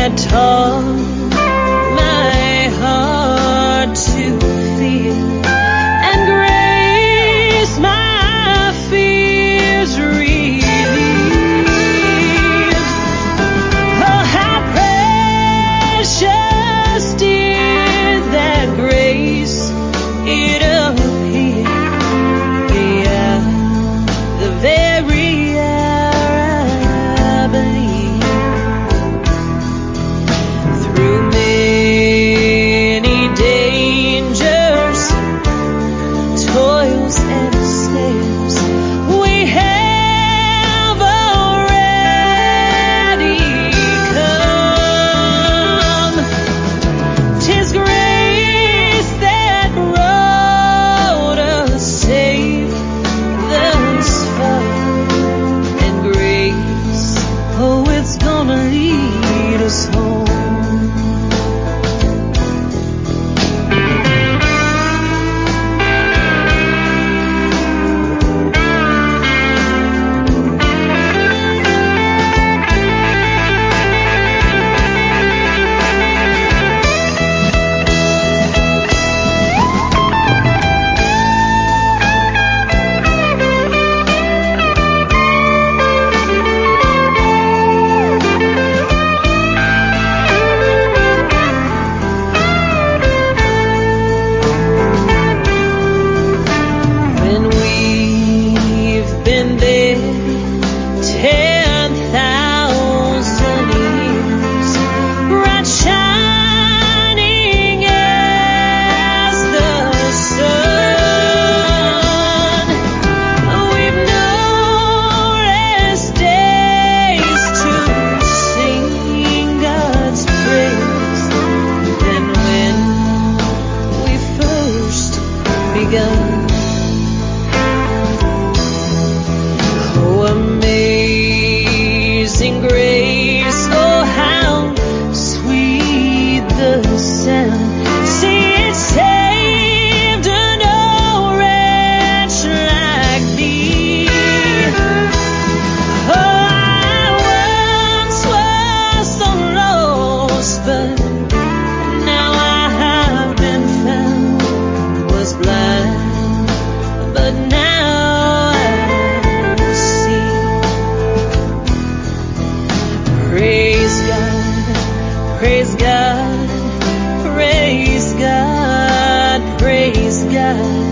that taught my heart to feel Praise God. Praise God. Praise God.